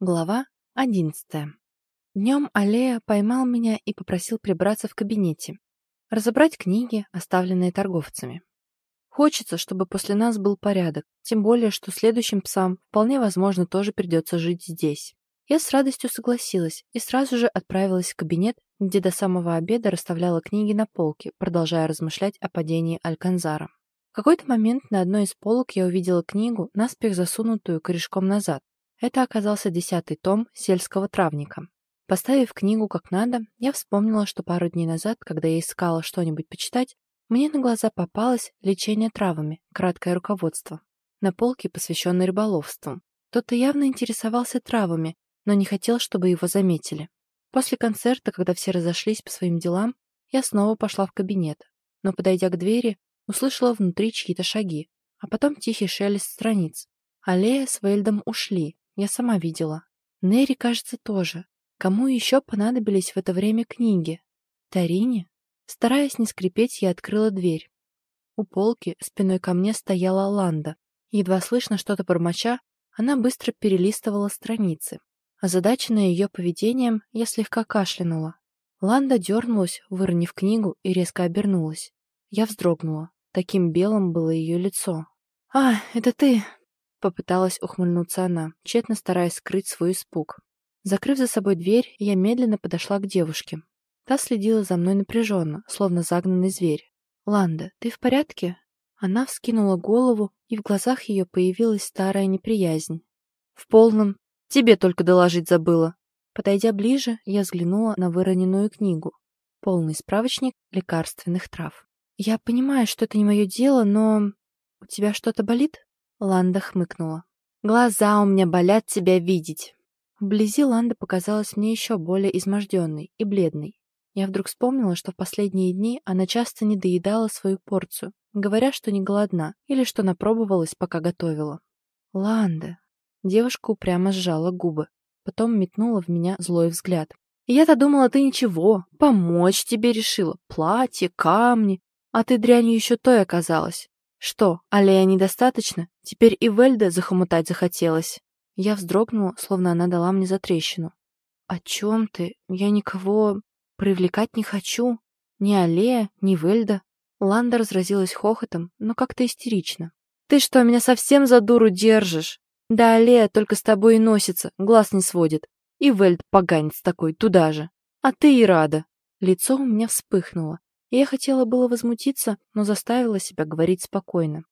Глава одиннадцатая. Днем Аллея поймал меня и попросил прибраться в кабинете, разобрать книги, оставленные торговцами. Хочется, чтобы после нас был порядок, тем более, что следующим псам вполне возможно тоже придется жить здесь. Я с радостью согласилась и сразу же отправилась в кабинет, где до самого обеда расставляла книги на полке, продолжая размышлять о падении Альканзара. В какой-то момент на одной из полок я увидела книгу, наспех засунутую корешком назад, это оказался десятый том «Сельского травника». Поставив книгу как надо, я вспомнила, что пару дней назад, когда я искала что-нибудь почитать, мне на глаза попалось «Лечение травами», краткое руководство. На полке, посвященной рыболовству. Кто-то явно интересовался травами, но не хотел, чтобы его заметили. После концерта, когда все разошлись по своим делам, я снова пошла в кабинет, но, подойдя к двери, услышала внутри чьи-то шаги, а потом тихий шелест страниц. Аллея с Вельдом ушли, я сама видела. Нерри, кажется, тоже. Кому еще понадобились в это время книги? Тарине? Стараясь не скрипеть, я открыла дверь. У полки спиной ко мне стояла Ланда. Едва слышно что-то бормоча, она быстро перелистывала страницы. Озадаченная ее поведением, я слегка кашлянула. Ланда дернулась, выронив книгу, и резко обернулась. Я вздрогнула. Таким белым было ее лицо. «А, это ты!» Попыталась ухмыльнуться она, тщетно стараясь скрыть свой испуг. Закрыв за собой дверь, я медленно подошла к девушке. Та следила за мной напряженно, словно загнанный зверь. «Ланда, ты в порядке?» Она вскинула голову, и в глазах ее появилась старая неприязнь. «В полном. Тебе только доложить забыла». Подойдя ближе, я взглянула на выроненную книгу. Полный справочник лекарственных трав. «Я понимаю, что это не мое дело, но... У тебя что-то болит?» Ланда хмыкнула. «Глаза у меня болят тебя видеть». Вблизи Ланда показалась мне еще более изможденной и бледной. Я вдруг вспомнила, что в последние дни она часто не доедала свою порцию, говоря, что не голодна или что напробовалась, пока готовила. «Ланда!» Девушка упрямо сжала губы, потом метнула в меня злой взгляд. «Я-то думала, ты ничего, помочь тебе решила. Платье, камни, а ты дрянью еще той оказалась. Что, аллея недостаточно? Теперь и Вельда захомутать захотелось. Я вздрогнула, словно она дала мне затрещину. «О чем ты? Я никого привлекать не хочу. Ни Аллея, ни Вельда». Ланда разразилась хохотом, но как-то истерично. «Ты что, меня совсем за дуру держишь? Да Аллея только с тобой и носится, глаз не сводит. И Вельд поганец такой, туда же. А ты и рада». Лицо у меня вспыхнуло. Я хотела было возмутиться, но заставила себя говорить спокойно.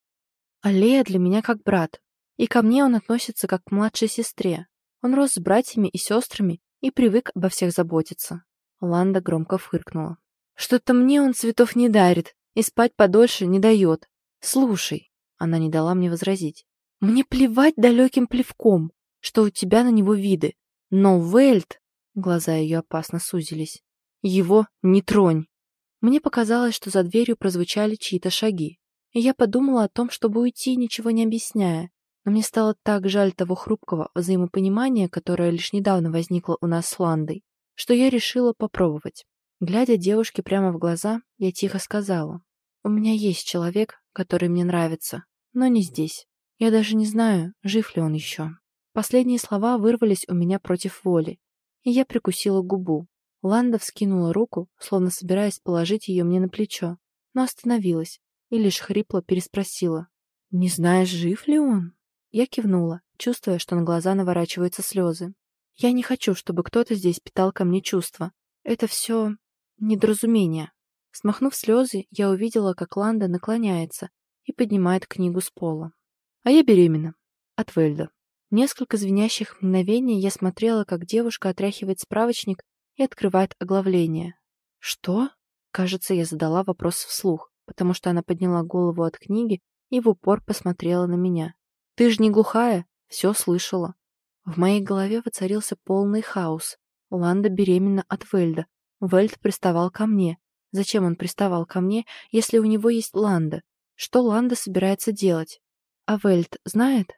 Аллея для меня как брат, и ко мне он относится как к младшей сестре. Он рос с братьями и сестрами и привык обо всех заботиться. Ланда громко фыркнула. «Что-то мне он цветов не дарит и спать подольше не дает. Слушай», — она не дала мне возразить, «мне плевать далеким плевком, что у тебя на него виды, но Вельт...» Глаза ее опасно сузились. «Его не тронь!» Мне показалось, что за дверью прозвучали чьи-то шаги, и я подумала о том, чтобы уйти, ничего не объясняя. Но мне стало так жаль того хрупкого взаимопонимания, которое лишь недавно возникло у нас с Ландой, что я решила попробовать. Глядя девушке прямо в глаза, я тихо сказала, «У меня есть человек, который мне нравится, но не здесь. Я даже не знаю, жив ли он еще». Последние слова вырвались у меня против воли, и я прикусила губу. Ланда вскинула руку, словно собираясь положить ее мне на плечо, но остановилась и лишь хрипло переспросила. «Не знаешь, жив ли он?» Я кивнула, чувствуя, что на глаза наворачиваются слезы. «Я не хочу, чтобы кто-то здесь питал ко мне чувства. Это все недоразумение». Смахнув слезы, я увидела, как Ланда наклоняется и поднимает книгу с пола. «А я беременна. От Вельда». Несколько звенящих мгновений я смотрела, как девушка отряхивает справочник и открывает оглавление. «Что?» Кажется, я задала вопрос вслух, потому что она подняла голову от книги и в упор посмотрела на меня. «Ты же не глухая?» Все слышала. В моей голове воцарился полный хаос. Ланда беременна от Вельда. Вельд приставал ко мне. Зачем он приставал ко мне, если у него есть Ланда? Что Ланда собирается делать? А Вельд знает?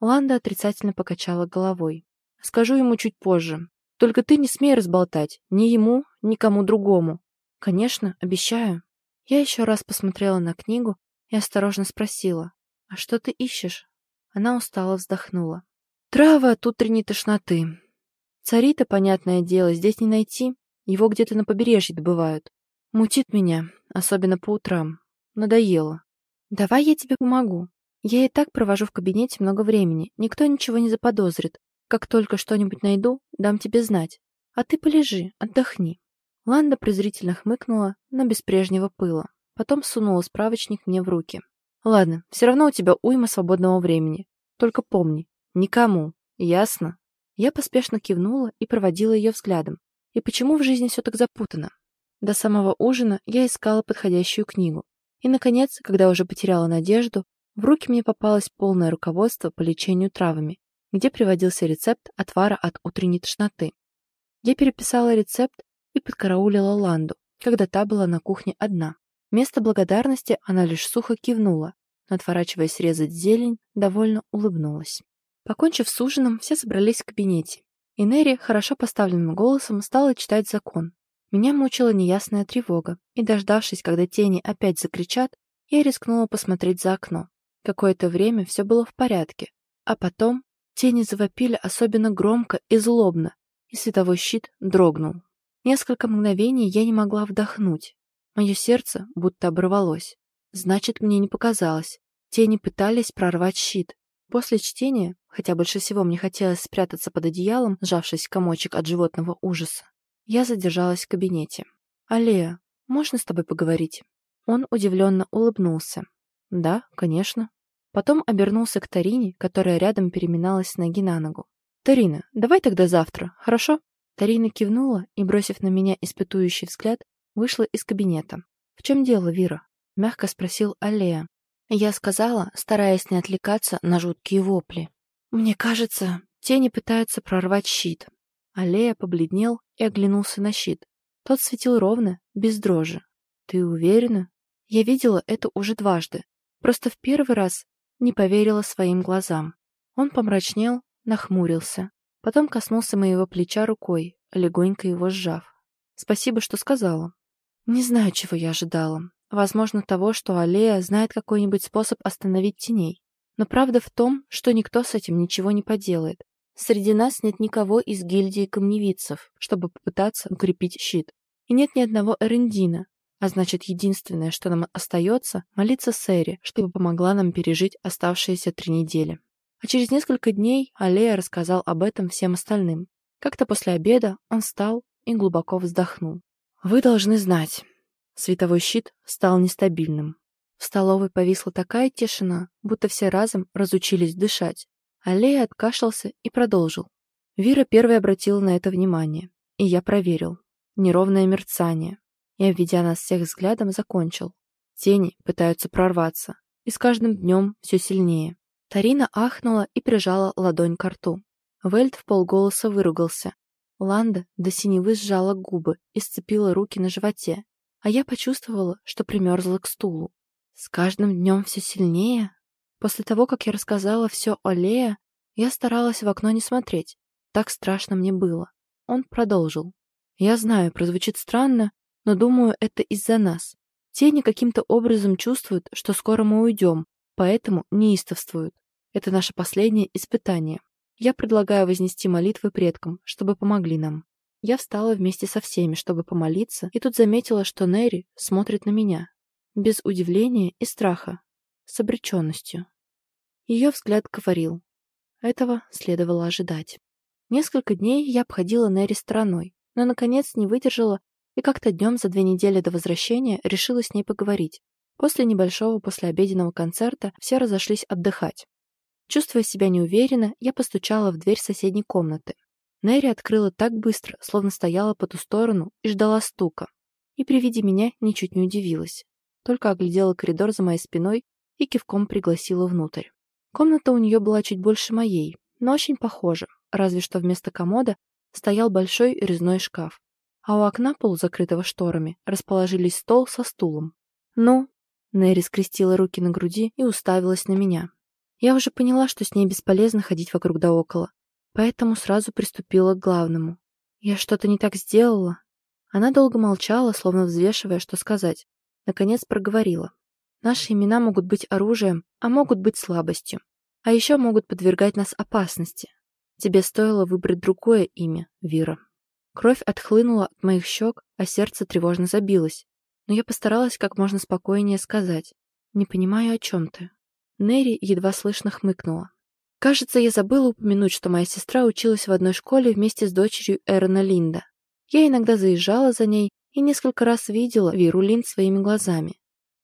Ланда отрицательно покачала головой. Скажу ему чуть позже. Только ты не смей разболтать. Ни ему, ни кому другому. Конечно, обещаю. Я еще раз посмотрела на книгу и осторожно спросила. А что ты ищешь? Она устало вздохнула. Трава от утренней тошноты. Царита, понятное дело, здесь не найти. Его где-то на побережье добывают. Мутит меня, особенно по утрам. Надоело. Давай я тебе помогу. Я и так провожу в кабинете много времени. Никто ничего не заподозрит. Как только что-нибудь найду, дам тебе знать. А ты полежи, отдохни. Ланда презрительно хмыкнула, но без прежнего пыла. Потом сунула справочник мне в руки. Ладно, все равно у тебя уйма свободного времени. Только помни, никому. Ясно? Я поспешно кивнула и проводила ее взглядом. И почему в жизни все так запутано? До самого ужина я искала подходящую книгу. И, наконец, когда уже потеряла надежду, в руки мне попалось полное руководство по лечению травами, где приводился рецепт отвара от утренней тошноты. Я переписала рецепт и подкараулила Ланду, когда та была на кухне одна. Вместо благодарности она лишь сухо кивнула, но, отворачиваясь резать зелень, довольно улыбнулась. Покончив с ужином, все собрались в кабинете. И Нерри хорошо поставленным голосом стала читать закон. Меня мучила неясная тревога, и, дождавшись, когда тени опять закричат, я рискнула посмотреть за окно. Какое-то время все было в порядке, а потом тени завопили особенно громко и злобно, и световой щит дрогнул. Несколько мгновений я не могла вдохнуть. Мое сердце будто оборвалось. Значит, мне не показалось. Тени пытались прорвать щит, После чтения, хотя больше всего мне хотелось спрятаться под одеялом, сжавшись комочек от животного ужаса, я задержалась в кабинете. «Аллея, можно с тобой поговорить?» Он удивленно улыбнулся. «Да, конечно». Потом обернулся к Тарине, которая рядом переминалась с ноги на ногу. «Тарина, давай тогда завтра, хорошо?» Тарина кивнула и, бросив на меня испытующий взгляд, вышла из кабинета. «В чем дело, Вира?» — мягко спросил Аллея, я сказала, стараясь не отвлекаться на жуткие вопли. «Мне кажется, тени пытаются прорвать щит». Аллея побледнел и оглянулся на щит. Тот светил ровно, без дрожи. «Ты уверена?» Я видела это уже дважды. Просто в первый раз не поверила своим глазам. Он помрачнел, нахмурился. Потом коснулся моего плеча рукой, легонько его сжав. «Спасибо, что сказала». Не знаю, чего я ожидала. Возможно, того, что Аллея знает какой-нибудь способ остановить теней. Но правда в том, что никто с этим ничего не поделает. Среди нас нет никого из гильдии камневицев, чтобы попытаться укрепить щит. И нет ни одного Эрендина. А значит, единственное, что нам остается, молиться Сэри, чтобы помогла нам пережить оставшиеся три недели. А через несколько дней Аллея рассказал об этом всем остальным. Как-то после обеда он встал и глубоко вздохнул. «Вы должны знать, Световой щит стал нестабильным. В столовой повисла такая тишина, будто все разом разучились дышать. Аллея откашлялся и продолжил. Вира первой обратила на это внимание, и я проверил. Неровное мерцание. И, обведя нас всех взглядом, закончил. Тени пытаются прорваться, и с каждым днем все сильнее. Тарина ахнула и прижала ладонь к рту. Вельт в полголоса выругался. Ланда до синевы сжала губы и сцепила руки на животе, а я почувствовала, что примерзла к стулу. С каждым днем все сильнее. После того, как я рассказала все о Лея, я старалась в окно не смотреть. Так страшно мне было. Он продолжил. Я знаю, прозвучит странно, но думаю, это из-за нас. Тени каким-то образом чувствуют, что скоро мы уйдем, поэтому неистовствуют. Это наше последнее испытание. Я предлагаю вознести молитвы предкам, чтобы помогли нам. Я встала вместе со всеми, чтобы помолиться, и тут заметила, что Нерри смотрит на меня. Без удивления и страха. С обреченностью. Ее взгляд говорил. Этого следовало ожидать. Несколько дней я обходила Нерри стороной, но, наконец, не выдержала и как-то днем за две недели до возвращения решила с ней поговорить. После небольшого послеобеденного концерта все разошлись отдыхать. Чувствуя себя неуверенно, я постучала в дверь соседней комнаты. Нэри открыла так быстро, словно стояла по ту сторону и ждала стука. И при виде меня ничуть не удивилась. Только оглядела коридор за моей спиной и кивком пригласила внутрь. Комната у нее была чуть больше моей, но очень похожа, разве что вместо комода стоял большой резной шкаф. А у окна, полузакрытого шторами, расположились стол со стулом. «Ну?» Нэри скрестила руки на груди и уставилась на меня. Я уже поняла, что с ней бесполезно ходить вокруг да около, поэтому сразу приступила к главному. «Я что-то не так сделала?» Она долго молчала, словно взвешивая, что сказать. Наконец проговорила. «Наши имена могут быть оружием, а могут быть слабостью. А еще могут подвергать нас опасности. Тебе стоило выбрать другое имя, Вира. Кровь отхлынула от моих щек, а сердце тревожно забилось. Но я постаралась как можно спокойнее сказать. «Не понимаю, о чем ты». Нерри едва слышно хмыкнула. Кажется, я забыла упомянуть, что моя сестра училась в одной школе вместе с дочерью Эрона Линда. Я иногда заезжала за ней и несколько раз видела Виру Линд своими глазами.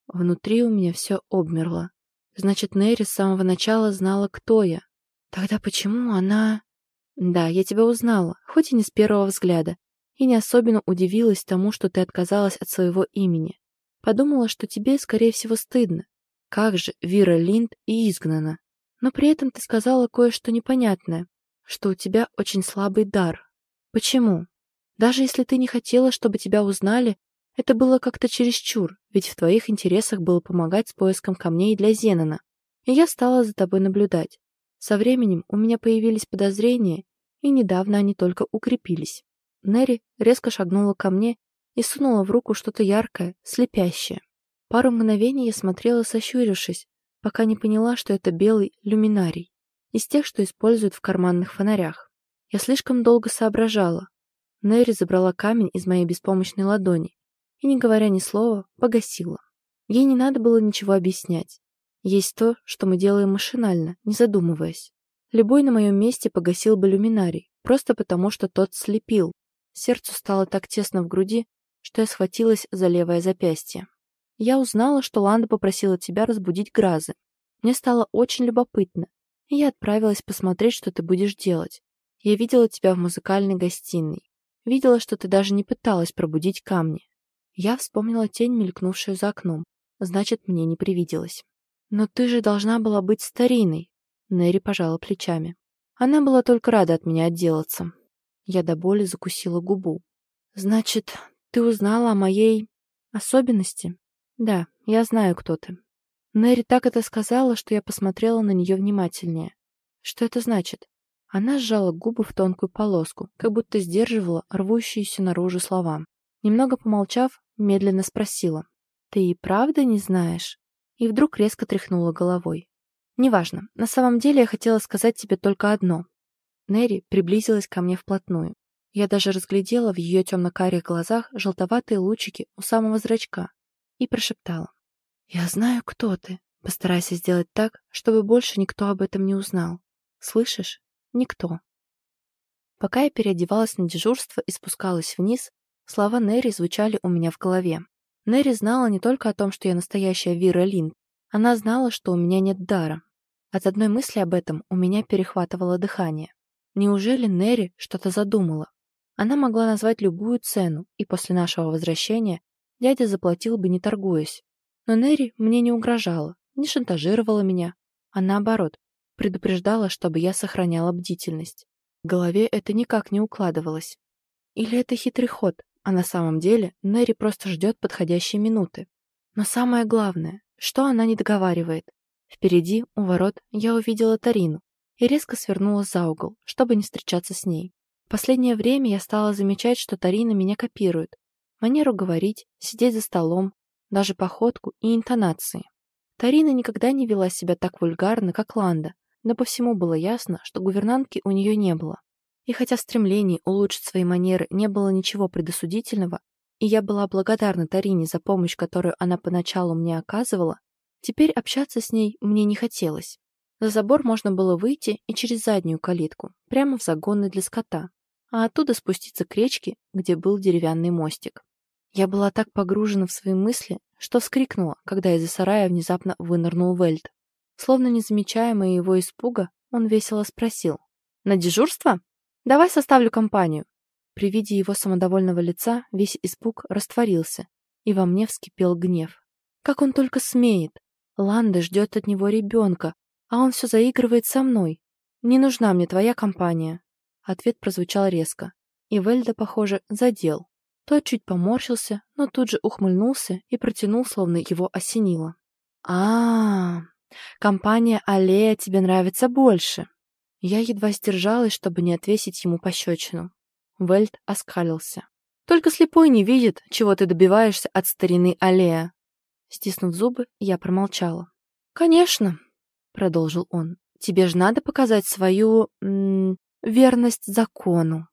Внутри у меня все обмерло. Значит, Нерри с самого начала знала, кто я. Тогда почему она... Да, я тебя узнала, хоть и не с первого взгляда, и не особенно удивилась тому, что ты отказалась от своего имени. Подумала, что тебе, скорее всего, стыдно. Как же Вира Линд и изгнана. Но при этом ты сказала кое-что непонятное, что у тебя очень слабый дар. Почему? Даже если ты не хотела, чтобы тебя узнали, это было как-то чересчур, ведь в твоих интересах было помогать с поиском камней для Зенона. И я стала за тобой наблюдать. Со временем у меня появились подозрения, и недавно они только укрепились. Нерри резко шагнула ко мне и сунула в руку что-то яркое, слепящее. Пару мгновений я смотрела, сощурившись, пока не поняла, что это белый люминарий, из тех, что используют в карманных фонарях. Я слишком долго соображала. Нерри забрала камень из моей беспомощной ладони и, не говоря ни слова, погасила. Ей не надо было ничего объяснять. Есть то, что мы делаем машинально, не задумываясь. Любой на моем месте погасил бы люминарий, просто потому что тот слепил. Сердцу стало так тесно в груди, что я схватилась за левое запястье. Я узнала, что Ланда попросила тебя разбудить Гразы. Мне стало очень любопытно, и я отправилась посмотреть, что ты будешь делать. Я видела тебя в музыкальной гостиной. Видела, что ты даже не пыталась пробудить камни. Я вспомнила тень, мелькнувшую за окном. Значит, мне не привиделось. «Но ты же должна была быть стариной!» Нэри пожала плечами. Она была только рада от меня отделаться. Я до боли закусила губу. «Значит, ты узнала о моей... особенности?» «Да, я знаю, кто ты». Нэри так это сказала, что я посмотрела на нее внимательнее. «Что это значит?» Она сжала губы в тонкую полоску, как будто сдерживала рвущиеся наружу слова. Немного помолчав, медленно спросила. «Ты и правда не знаешь?» И вдруг резко тряхнула головой. «Неважно. На самом деле я хотела сказать тебе только одно». Нерри приблизилась ко мне вплотную. Я даже разглядела в ее темно-карих глазах желтоватые лучики у самого зрачка и прошептала. «Я знаю, кто ты. Постарайся сделать так, чтобы больше никто об этом не узнал. Слышишь? Никто». Пока я переодевалась на дежурство и спускалась вниз, слова Нерри звучали у меня в голове. Нерри знала не только о том, что я настоящая Вира Лин. Она знала, что у меня нет дара. От одной мысли об этом у меня перехватывало дыхание. Неужели Нерри что-то задумала? Она могла назвать любую цену, и после нашего возвращения дядя заплатил бы, не торгуясь. Но Нерри мне не угрожала, не шантажировала меня, а наоборот, предупреждала, чтобы я сохраняла бдительность. В голове это никак не укладывалось. Или это хитрый ход, а на самом деле Нэри просто ждет подходящей минуты. Но самое главное, что она не договаривает. Впереди, у ворот, я увидела Тарину и резко свернула за угол, чтобы не встречаться с ней. В последнее время я стала замечать, что Тарина меня копирует. Манеру говорить, сидеть за столом, даже походку и интонации. Тарина никогда не вела себя так вульгарно, как Ланда, но по всему было ясно, что гувернантки у нее не было. И хотя в стремлении улучшить свои манеры не было ничего предосудительного, и я была благодарна Тарине за помощь, которую она поначалу мне оказывала, теперь общаться с ней мне не хотелось. За забор можно было выйти и через заднюю калитку, прямо в загоны для скота, а оттуда спуститься к речке, где был деревянный мостик. Я была так погружена в свои мысли, что вскрикнула, когда из-за сарая внезапно вынырнул Вельт. Словно не замечая моего испуга, он весело спросил. «На дежурство?» Давай составлю компанию». При виде его самодовольного лица весь испуг растворился, и во мне вскипел гнев. Как он только смеет! Ланда ждет от него ребенка, а он все заигрывает со мной. Не нужна мне твоя компания. Ответ прозвучал резко, и Вельда, похоже, задел. Тот чуть поморщился, но тут же ухмыльнулся и протянул, словно его осенило. а, -а, компания Аллея тебе нравится больше. Я едва сдержалась, чтобы не отвесить ему пощечину. Вельт оскалился. «Только слепой не видит, чего ты добиваешься от старины Аллея». Стиснув зубы, я промолчала. «Конечно», — продолжил он, — «тебе же надо показать свою... Верность закону.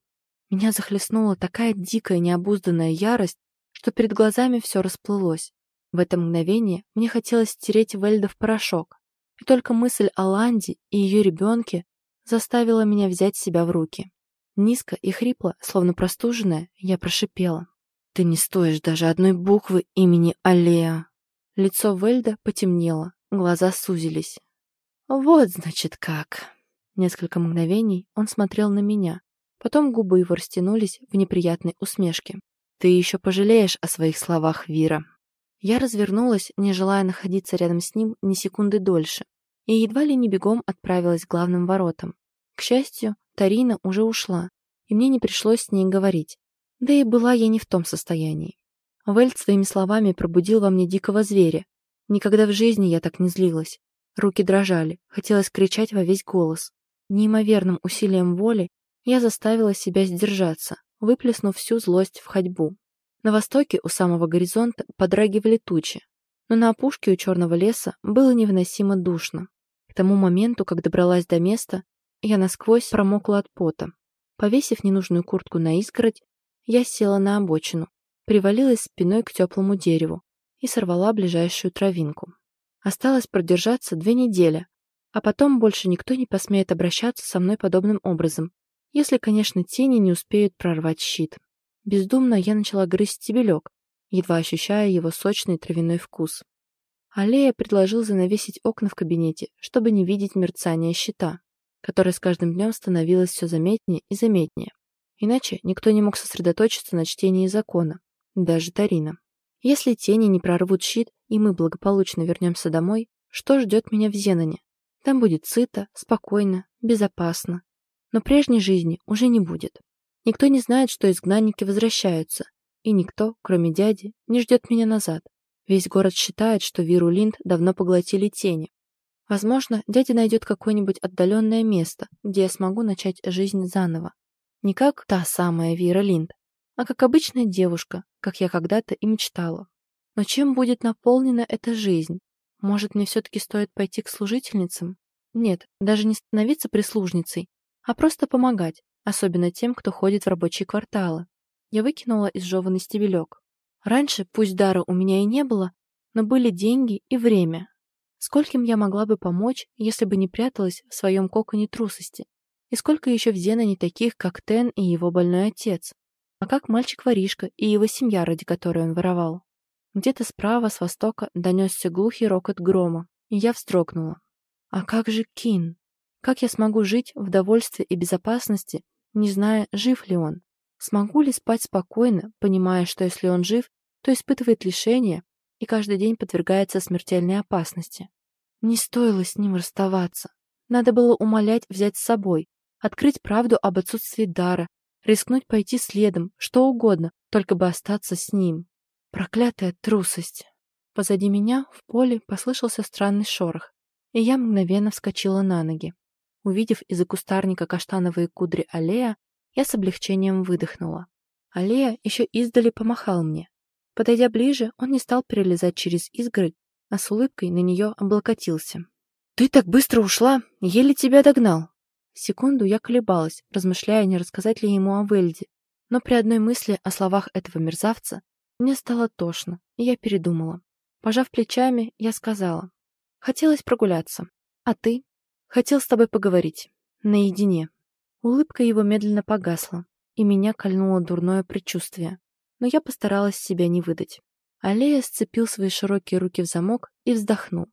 Меня захлестнула такая дикая необузданная ярость, что перед глазами все расплылось. В это мгновение мне хотелось стереть Вельда в порошок, и только мысль о Ланде и ее ребенке заставила меня взять себя в руки. Низко и хрипло, словно простуженная, я прошипела. «Ты не стоишь даже одной буквы имени Аллея!» Лицо Вельда потемнело, глаза сузились. «Вот, значит, как!» Несколько мгновений он смотрел на меня, потом губы его растянулись в неприятной усмешке. «Ты еще пожалеешь о своих словах, Вира!» Я развернулась, не желая находиться рядом с ним ни секунды дольше, и едва ли не бегом отправилась к главным воротам. К счастью, Тарина уже ушла, и мне не пришлось с ней говорить. Да и была я не в том состоянии. Вельт своими словами пробудил во мне дикого зверя. Никогда в жизни я так не злилась. Руки дрожали, хотелось кричать во весь голос. Неимоверным усилием воли я заставила себя сдержаться, выплеснув всю злость в ходьбу. На востоке у самого горизонта подрагивали тучи, но на опушке у черного леса было невыносимо душно. К тому моменту, как добралась до места, я насквозь промокла от пота. Повесив ненужную куртку на изгородь, я села на обочину, привалилась спиной к теплому дереву и сорвала ближайшую травинку. Осталось продержаться две недели, а потом больше никто не посмеет обращаться со мной подобным образом, если, конечно, тени не успеют прорвать щит. Бездумно я начала грызть стебелек, едва ощущая его сочный травяной вкус. Аллея предложил занавесить окна в кабинете, чтобы не видеть мерцания щита которое с каждым днем становилось все заметнее и заметнее. Иначе никто не мог сосредоточиться на чтении закона, даже Тарина. Если тени не прорвут щит, и мы благополучно вернемся домой, что ждет меня в Зеноне? Там будет сыто, спокойно, безопасно. Но прежней жизни уже не будет. Никто не знает, что изгнанники возвращаются, и никто, кроме дяди, не ждет меня назад. Весь город считает, что Виру Линд давно поглотили тени, Возможно, дядя найдет какое-нибудь отдаленное место, где я смогу начать жизнь заново. Не как та самая Вера Линд, а как обычная девушка, как я когда-то и мечтала. Но чем будет наполнена эта жизнь? Может, мне все-таки стоит пойти к служительницам? Нет, даже не становиться прислужницей, а просто помогать, особенно тем, кто ходит в рабочие кварталы. Я выкинула изжеванный стебелек. Раньше, пусть дара у меня и не было, но были деньги и время, Скольким я могла бы помочь, если бы не пряталась в своем коконе трусости? И сколько еще в Зеноне таких, как Тен и его больной отец? А как мальчик-воришка и его семья, ради которой он воровал? Где-то справа, с востока, донесся глухий рокот грома, и я вздрогнула. А как же Кин? Как я смогу жить в довольстве и безопасности, не зная, жив ли он? Смогу ли спать спокойно, понимая, что если он жив, то испытывает лишение, и каждый день подвергается смертельной опасности. Не стоило с ним расставаться. Надо было умолять взять с собой, открыть правду об отсутствии дара, рискнуть пойти следом, что угодно, только бы остаться с ним. Проклятая трусость. Позади меня в поле послышался странный шорох, и я мгновенно вскочила на ноги. Увидев из-за кустарника каштановые кудри аллея, я с облегчением выдохнула. Аллея еще издали помахал мне, Подойдя ближе, он не стал перелезать через изгородь, а с улыбкой на нее облокотился. «Ты так быстро ушла! Еле тебя догнал!» Секунду я колебалась, размышляя, не рассказать ли ему о Вельде, но при одной мысли о словах этого мерзавца мне стало тошно, и я передумала. Пожав плечами, я сказала. «Хотелось прогуляться. А ты?» «Хотел с тобой поговорить. Наедине». Улыбка его медленно погасла, и меня кольнуло дурное предчувствие но я постаралась себя не выдать. Аллея сцепил свои широкие руки в замок и вздохнул.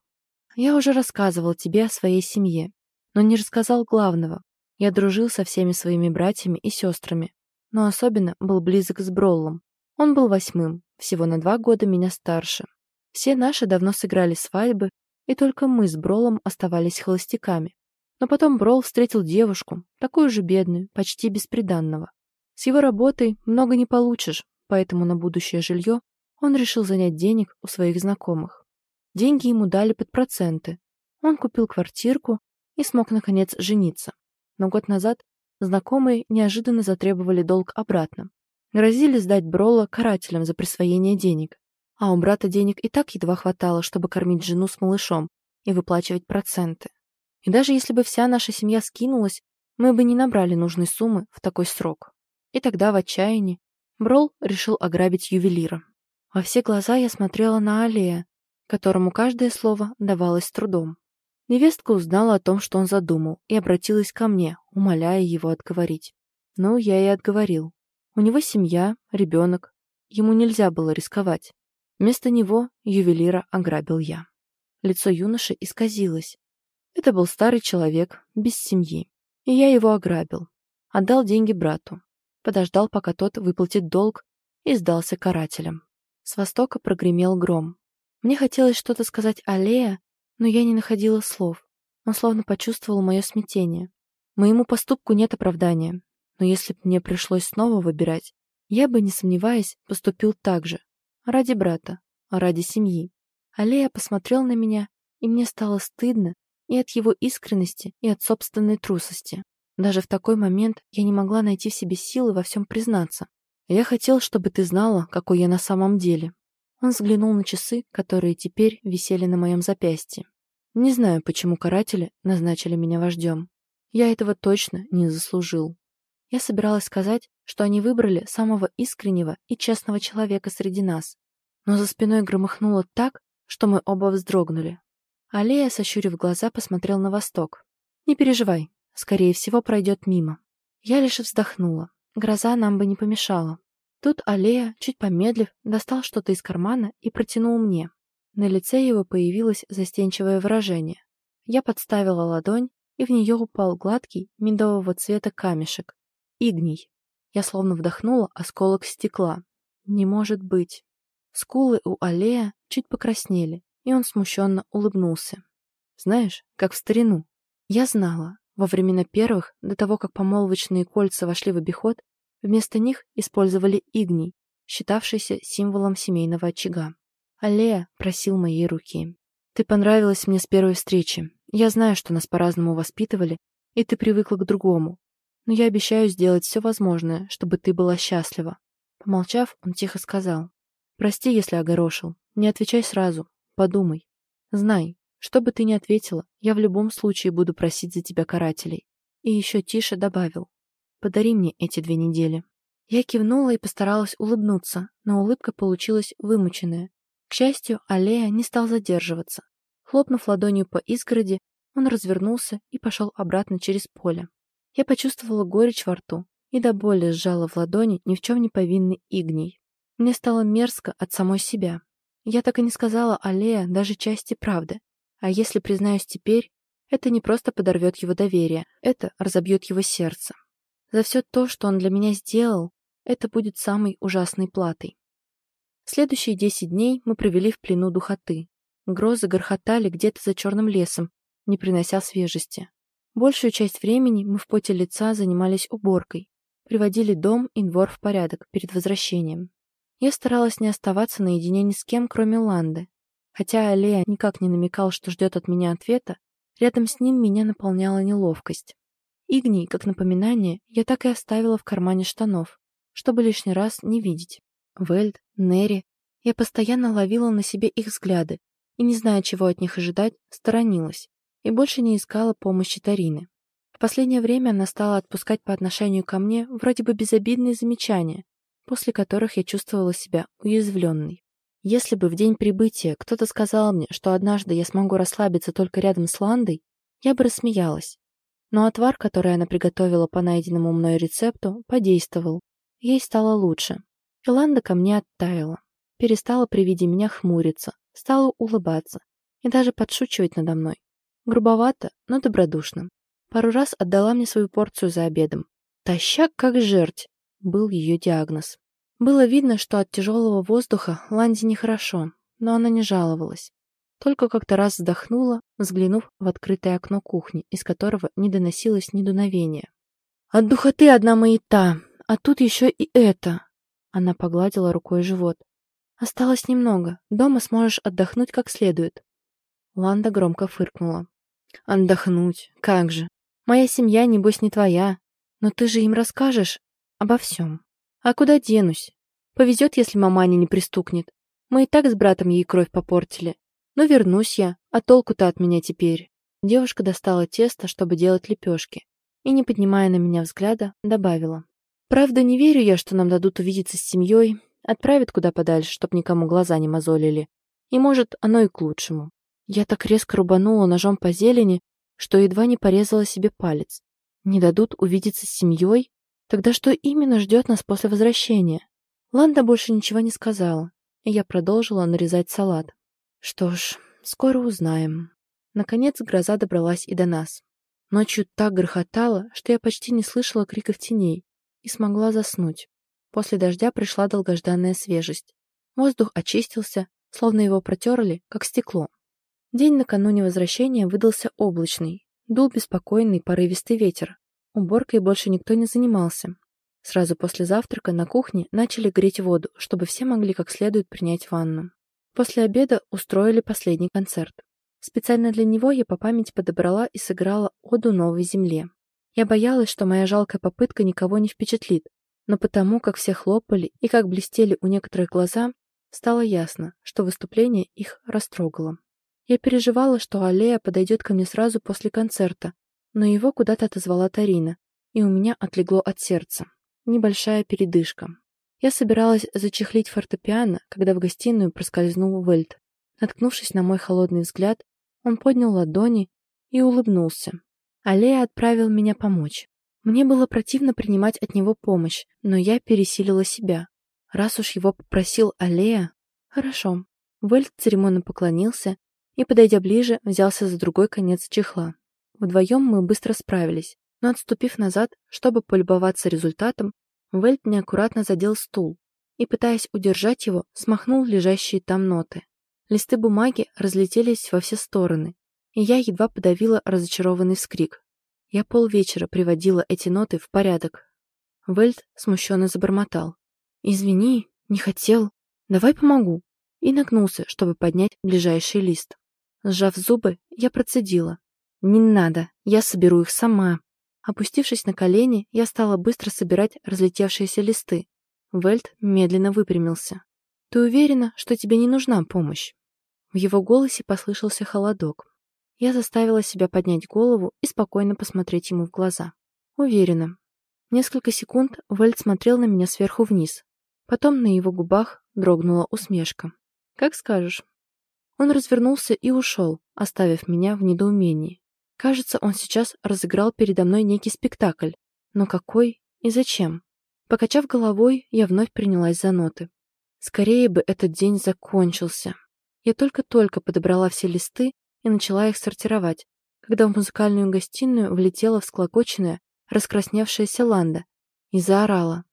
«Я уже рассказывал тебе о своей семье, но не рассказал главного. Я дружил со всеми своими братьями и сестрами, но особенно был близок с Броллом. Он был восьмым, всего на два года меня старше. Все наши давно сыграли свадьбы, и только мы с Броллом оставались холостяками. Но потом Бролл встретил девушку, такую же бедную, почти бесприданного. С его работой много не получишь, поэтому на будущее жилье он решил занять денег у своих знакомых. Деньги ему дали под проценты. Он купил квартирку и смог, наконец, жениться. Но год назад знакомые неожиданно затребовали долг обратно. Грозили сдать Бролла карателям за присвоение денег. А у брата денег и так едва хватало, чтобы кормить жену с малышом и выплачивать проценты. И даже если бы вся наша семья скинулась, мы бы не набрали нужной суммы в такой срок. И тогда в отчаянии Брол решил ограбить ювелира. Во все глаза я смотрела на Алия, которому каждое слово давалось с трудом. Невестка узнала о том, что он задумал, и обратилась ко мне, умоляя его отговорить. Ну, я и отговорил. У него семья, ребенок. Ему нельзя было рисковать. Вместо него ювелира ограбил я. Лицо юноши исказилось. Это был старый человек, без семьи. И я его ограбил. Отдал деньги брату. Подождал, пока тот выплатит долг, и сдался карателям. С востока прогремел гром. Мне хотелось что-то сказать Аллея, но я не находила слов. Он словно почувствовал мое смятение. Моему поступку нет оправдания, но если бы мне пришлось снова выбирать, я бы, не сомневаясь, поступил так же. Ради брата, ради семьи. Аллея посмотрел на меня, и мне стало стыдно и от его искренности, и от собственной трусости. Даже в такой момент я не могла найти в себе силы во всем признаться. Я хотел, чтобы ты знала, какой я на самом деле. Он взглянул на часы, которые теперь висели на моем запястье. Не знаю, почему каратели назначили меня вождем. Я этого точно не заслужил. Я собиралась сказать, что они выбрали самого искреннего и честного человека среди нас. Но за спиной громыхнуло так, что мы оба вздрогнули. Аллея, сощурив глаза, посмотрел на восток. «Не переживай, скорее всего, пройдет мимо». Я лишь вздохнула. Гроза нам бы не помешала. Тут Аллея, чуть помедлив, достал что-то из кармана и протянул мне. На лице его появилось застенчивое выражение. Я подставила ладонь, и в нее упал гладкий, медового цвета камешек. Игний. Я словно вдохнула осколок стекла. Не может быть. Скулы у Аллея чуть покраснели, и он смущенно улыбнулся. Знаешь, как в старину. Я знала, во времена первых, до того, как помолвочные кольца вошли в обиход, Вместо них использовали игний, считавшийся символом семейного очага. Аллея просил моей руки. «Ты понравилась мне с первой встречи. Я знаю, что нас по-разному воспитывали, и ты привыкла к другому. Но я обещаю сделать все возможное, чтобы ты была счастлива». Помолчав, он тихо сказал. «Прости, если огорошил. Не отвечай сразу. Подумай. Знай, что бы ты ни ответила, я в любом случае буду просить за тебя карателей». И еще тише добавил. Подари мне эти две недели». Я кивнула и постаралась улыбнуться, но улыбка получилась вымученная. К счастью, Аллея не стал задерживаться. Хлопнув ладонью по изгороди, он развернулся и пошел обратно через поле. Я почувствовала горечь во рту и до боли сжала в ладони ни в чем не повинный игний. Мне стало мерзко от самой себя. Я так и не сказала Аллея даже части правды. А если признаюсь теперь, это не просто подорвет его доверие, это разобьет его сердце. За все то, что он для меня сделал, это будет самой ужасной платой. Следующие десять дней мы провели в плену духоты. Грозы грохотали где-то за черным лесом, не принося свежести. Большую часть времени мы в поте лица занимались уборкой, приводили дом и двор в порядок перед возвращением. Я старалась не оставаться наедине ни с кем, кроме Ланды. Хотя Алея никак не намекал, что ждет от меня ответа, рядом с ним меня наполняла неловкость. Игний, как напоминание, я так и оставила в кармане штанов, чтобы лишний раз не видеть. Вельд, Нери. Я постоянно ловила на себе их взгляды и, не зная, чего от них ожидать, сторонилась и больше не искала помощи Тарины. В последнее время она стала отпускать по отношению ко мне вроде бы безобидные замечания, после которых я чувствовала себя уязвленной. Если бы в день прибытия кто-то сказал мне, что однажды я смогу расслабиться только рядом с Ландой, я бы рассмеялась. Но отвар, который она приготовила по найденному мной рецепту, подействовал. Ей стало лучше. Иланда ко мне оттаяла. Перестала при виде меня хмуриться, стала улыбаться и даже подшучивать надо мной. Грубовато, но добродушно. Пару раз отдала мне свою порцию за обедом. «Тощак, как жерть!» — был ее диагноз. Было видно, что от тяжелого воздуха Ланде нехорошо, но она не жаловалась. Только как-то раз вздохнула, взглянув в открытое окно кухни, из которого не доносилось ни дуновения. «От духоты одна маята, а тут еще и это!» Она погладила рукой живот. «Осталось немного. Дома сможешь отдохнуть как следует». Ланда громко фыркнула. «Отдохнуть? Как же? Моя семья, небось, не твоя. Но ты же им расскажешь обо всем. А куда денусь? Повезет, если маманя не пристукнет. Мы и так с братом ей кровь попортили. Ну, вернусь я, а толку-то от меня теперь? Девушка достала тесто, чтобы делать лепешки. и, не поднимая на меня взгляда, добавила. «Правда, не верю я, что нам дадут увидеться с семьей, отправят куда подальше, чтоб никому глаза не мозолили. И, может, оно и к лучшему. Я так резко рубанула ножом по зелени, что едва не порезала себе палец. Не дадут увидеться с семьей? Тогда что именно ждет нас после возвращения? Ланда больше ничего не сказала, и я продолжила нарезать салат. Что ж, скоро узнаем. Наконец гроза добралась и до нас. Ночью так грохотало, что я почти не слышала криков теней и смогла заснуть. После дождя пришла долгожданная свежесть. Воздух очистился, словно его протерли, как стекло. День накануне возвращения выдался облачный, дул беспокойный порывистый ветер. Уборкой больше никто не занимался. Сразу после завтрака на кухне начали греть воду, чтобы все могли как следует принять ванну. После обеда устроили последний концерт. Специально для него я по памяти подобрала и сыграла «Оду новой земле». Я боялась, что моя жалкая попытка никого не впечатлит, но потому, как все хлопали и как блестели у некоторых глаза, стало ясно, что выступление их растрогало. Я переживала, что Аллея подойдет ко мне сразу после концерта, но его куда-то отозвала Тарина, и у меня отлегло от сердца. Небольшая передышка. Я собиралась зачехлить фортепиано, когда в гостиную проскользнул Вельт. Наткнувшись на мой холодный взгляд, он поднял ладони и улыбнулся. Аллея отправил меня помочь. Мне было противно принимать от него помощь, но я пересилила себя. Раз уж его попросил Аллея... Хорошо. Вельт церемонно поклонился и, подойдя ближе, взялся за другой конец чехла. Вдвоем мы быстро справились, но отступив назад, чтобы полюбоваться результатом, Вельт неаккуратно задел стул и, пытаясь удержать его, смахнул лежащие там ноты. Листы бумаги разлетелись во все стороны, и я едва подавила разочарованный вскрик. Я полвечера приводила эти ноты в порядок. Вельт смущенно забормотал. «Извини, не хотел. Давай помогу». И нагнулся, чтобы поднять ближайший лист. Сжав зубы, я процедила. «Не надо, я соберу их сама». Опустившись на колени, я стала быстро собирать разлетевшиеся листы. Вельт медленно выпрямился. «Ты уверена, что тебе не нужна помощь?» В его голосе послышался холодок. Я заставила себя поднять голову и спокойно посмотреть ему в глаза. Уверена. Несколько секунд Вальд смотрел на меня сверху вниз. Потом на его губах дрогнула усмешка. «Как скажешь». Он развернулся и ушел, оставив меня в недоумении. Кажется, он сейчас разыграл передо мной некий спектакль. Но какой и зачем? Покачав головой, я вновь принялась за ноты. Скорее бы этот день закончился. Я только-только подобрала все листы и начала их сортировать, когда в музыкальную гостиную влетела всклокоченная, раскрасневшаяся Ланда и заорала.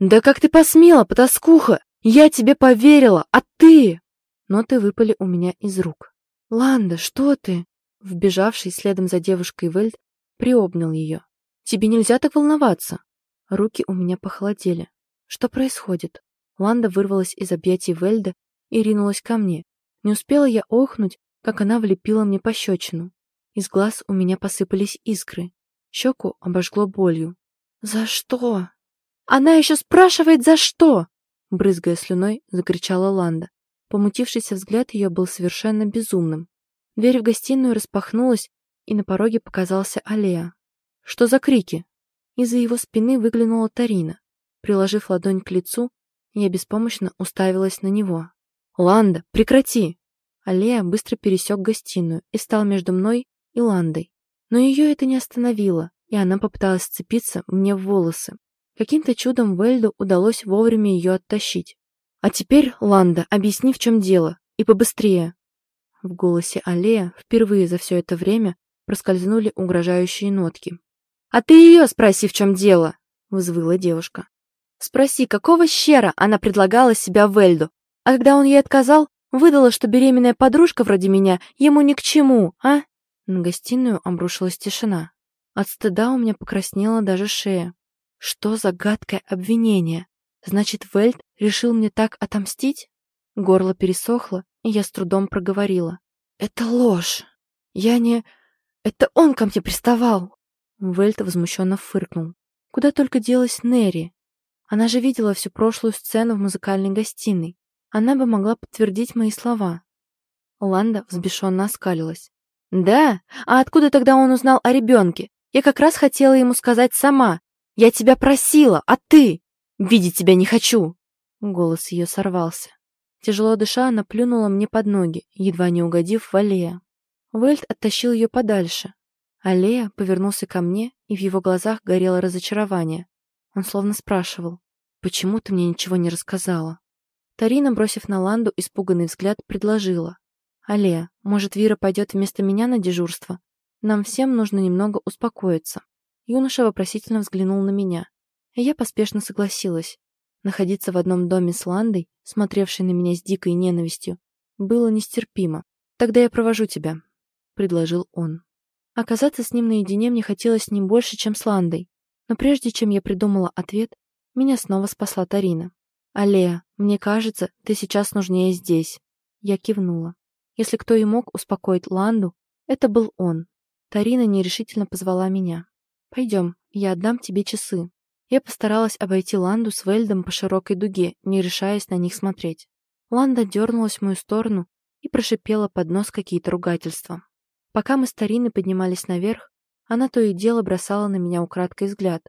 «Да как ты посмела, потаскуха! Я тебе поверила, а ты...» Ноты выпали у меня из рук. «Ланда, что ты?» Вбежавший следом за девушкой Вельд приобнял ее. «Тебе нельзя так волноваться!» Руки у меня похолодели. «Что происходит?» Ланда вырвалась из объятий Вельда и ринулась ко мне, не успела я охнуть, как она влепила мне пощечину. Из глаз у меня посыпались искры. Щеку обожгло болью. «За что?» «Она еще спрашивает, за что?» Брызгая слюной, закричала Ланда. Помутившийся взгляд ее был совершенно безумным. Дверь в гостиную распахнулась, и на пороге показался Алея. «Что за крики?» Из-за его спины выглянула Тарина. Приложив ладонь к лицу, я беспомощно уставилась на него. «Ланда, прекрати!» Аллея быстро пересек гостиную и стал между мной и Ландой. Но ее это не остановило, и она попыталась сцепиться мне в волосы. Каким-то чудом Вельду удалось вовремя ее оттащить. «А теперь, Ланда, объясни, в чем дело, и побыстрее!» В голосе Аллея впервые за все это время проскользнули угрожающие нотки. «А ты ее спроси, в чем дело!» — взвыла девушка. «Спроси, какого щера она предлагала себя Вельду, а когда он ей отказал, выдала, что беременная подружка вроде меня ему ни к чему, а? На гостиную обрушилась тишина. От стыда у меня покраснела даже шея. Что за гадкое обвинение? Значит, Вельт решил мне так отомстить? Горло пересохло, я с трудом проговорила. «Это ложь! Я не... Это он ко мне приставал!» Вельт возмущенно фыркнул. Куда только делась Нерри. Она же видела всю прошлую сцену в музыкальной гостиной. Она бы могла подтвердить мои слова. Ланда взбешенно оскалилась. «Да? А откуда тогда он узнал о ребенке? Я как раз хотела ему сказать сама. Я тебя просила, а ты? Видеть тебя не хочу!» Голос ее сорвался. Тяжело дыша, она плюнула мне под ноги, едва не угодив в аллея. Вельт оттащил ее подальше. Аллея повернулся ко мне, и в его глазах горело разочарование. Он словно спрашивал, «Почему ты мне ничего не рассказала?» Тарина, бросив на Ланду испуганный взгляд, предложила. «Аллея, может, Вира пойдет вместо меня на дежурство? Нам всем нужно немного успокоиться». Юноша вопросительно взглянул на меня. И я поспешно согласилась. Находиться в одном доме с Ландой, смотревшей на меня с дикой ненавистью, было нестерпимо. «Тогда я провожу тебя», — предложил он. Оказаться с ним наедине мне хотелось не больше, чем с Ландой. Но прежде чем я придумала ответ, меня снова спасла Тарина. «Аллея, мне кажется, ты сейчас нужнее здесь». Я кивнула. Если кто и мог успокоить Ланду, это был он. Тарина нерешительно позвала меня. «Пойдем, я отдам тебе часы». Я постаралась обойти Ланду с Вельдом по широкой дуге, не решаясь на них смотреть. Ланда дернулась в мою сторону и прошипела под нос какие-то ругательства. Пока мы с Тариной поднимались наверх, она то и дело бросала на меня украдкой взгляд.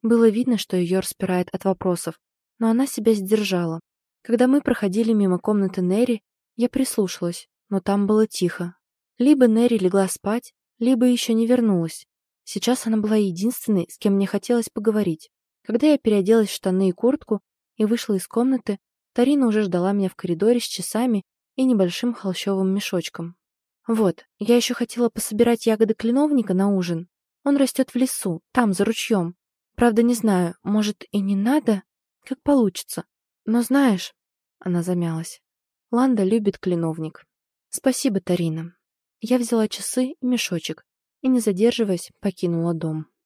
Было видно, что ее распирает от вопросов, но она себя сдержала. Когда мы проходили мимо комнаты Нерри, я прислушалась, но там было тихо. Либо Нерри легла спать, либо еще не вернулась. Сейчас она была единственной, с кем мне хотелось поговорить. Когда я переоделась в штаны и куртку и вышла из комнаты, Тарина уже ждала меня в коридоре с часами и небольшим холщовым мешочком. Вот, я еще хотела пособирать ягоды кленовника на ужин. Он растет в лесу, там, за ручьем. Правда, не знаю, может и не надо, как получится. Но знаешь, она замялась. Ланда любит кленовник. Спасибо, Тарина. Я взяла часы и мешочек и, не задерживаясь, покинула дом.